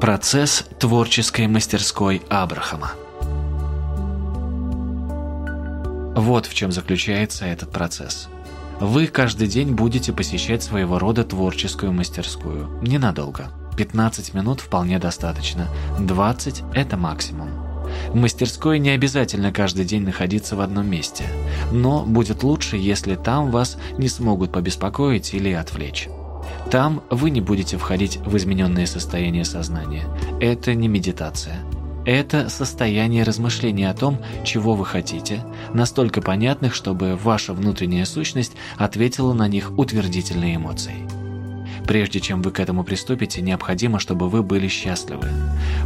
Процесс творческой мастерской Абрахама. Вот в чем заключается этот процесс. Вы каждый день будете посещать своего рода творческую мастерскую. Ненадолго. 15 минут вполне достаточно. 20 – это максимум. В мастерской не обязательно каждый день находиться в одном месте. Но будет лучше, если там вас не смогут побеспокоить или отвлечь. Там вы не будете входить в измененное состояние сознания. Это не медитация. Это состояние размышления о том, чего вы хотите, настолько понятных, чтобы ваша внутренняя сущность ответила на них утвердительной эмоцией. Прежде чем вы к этому приступите, необходимо, чтобы вы были счастливы.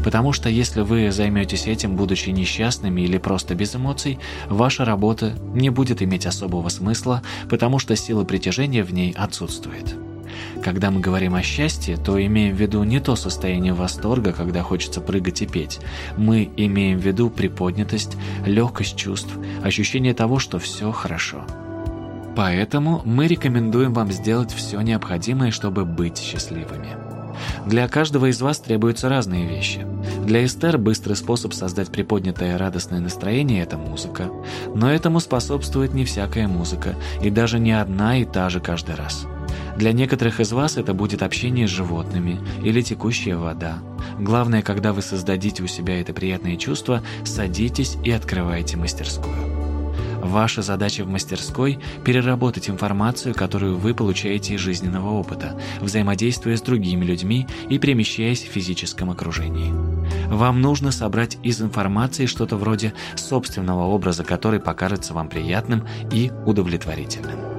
Потому что если вы займетесь этим, будучи несчастными или просто без эмоций, ваша работа не будет иметь особого смысла, потому что сила притяжения в ней отсутствует. Когда мы говорим о счастье, то имеем в виду не то состояние восторга, когда хочется прыгать и петь. Мы имеем в виду приподнятость, легкость чувств, ощущение того, что все хорошо. Поэтому мы рекомендуем вам сделать все необходимое, чтобы быть счастливыми. Для каждого из вас требуются разные вещи. Для Эстер быстрый способ создать приподнятое радостное настроение – это музыка. Но этому способствует не всякая музыка, и даже не одна и та же каждый раз. Для некоторых из вас это будет общение с животными или текущая вода. Главное, когда вы создадите у себя это приятное чувство, садитесь и открывайте мастерскую. Ваша задача в мастерской – переработать информацию, которую вы получаете из жизненного опыта, взаимодействуя с другими людьми и перемещаясь в физическом окружении. Вам нужно собрать из информации что-то вроде собственного образа, который покажется вам приятным и удовлетворительным.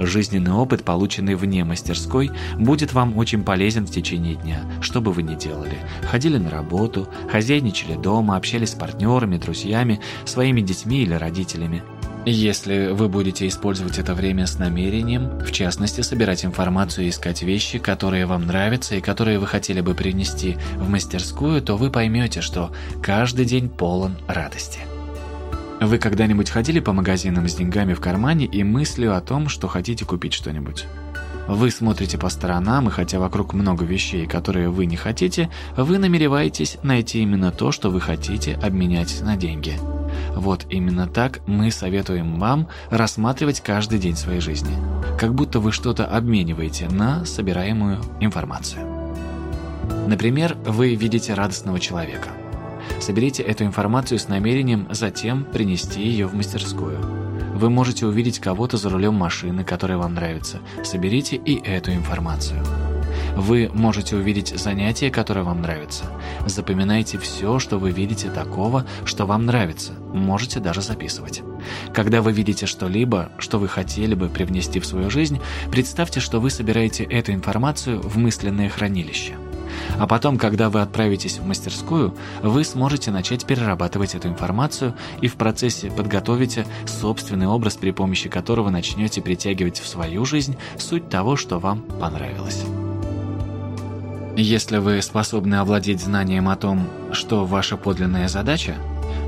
Жизненный опыт, полученный вне мастерской, будет вам очень полезен в течение дня, что бы вы ни делали. Ходили на работу, хозяйничали дома, общались с партнерами, друзьями, своими детьми или родителями. Если вы будете использовать это время с намерением, в частности, собирать информацию и искать вещи, которые вам нравятся и которые вы хотели бы принести в мастерскую, то вы поймете, что каждый день полон радости. Вы когда-нибудь ходили по магазинам с деньгами в кармане и мыслью о том, что хотите купить что-нибудь? Вы смотрите по сторонам, и хотя вокруг много вещей, которые вы не хотите, вы намереваетесь найти именно то, что вы хотите обменять на деньги. Вот именно так мы советуем вам рассматривать каждый день своей жизни. Как будто вы что-то обмениваете на собираемую информацию. Например, вы видите радостного человека – Соберите эту информацию с намерением затем принести ее в мастерскую. Вы можете увидеть кого-то за рулем машины, которая вам нравится. Соберите и эту информацию. Вы можете увидеть занятие, которое вам нравится. Запоминайте все, что вы видите такого, что вам нравится. Можете даже записывать. Когда вы видите что-либо, что вы хотели бы привнести в свою жизнь, представьте, что вы собираете эту информацию в мысленное хранилище. А потом, когда вы отправитесь в мастерскую, вы сможете начать перерабатывать эту информацию и в процессе подготовите собственный образ, при помощи которого начнете притягивать в свою жизнь суть того, что вам понравилось. Если вы способны овладеть знанием о том, что ваша подлинная задача,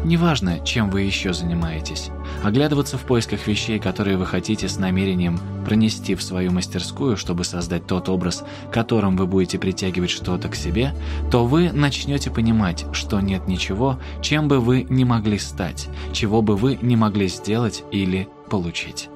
неважно, чем вы еще занимаетесь, оглядываться в поисках вещей, которые вы хотите с намерением пронести в свою мастерскую, чтобы создать тот образ, которым вы будете притягивать что-то к себе, то вы начнете понимать, что нет ничего, чем бы вы не могли стать, чего бы вы не могли сделать или получить.